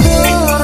I'm.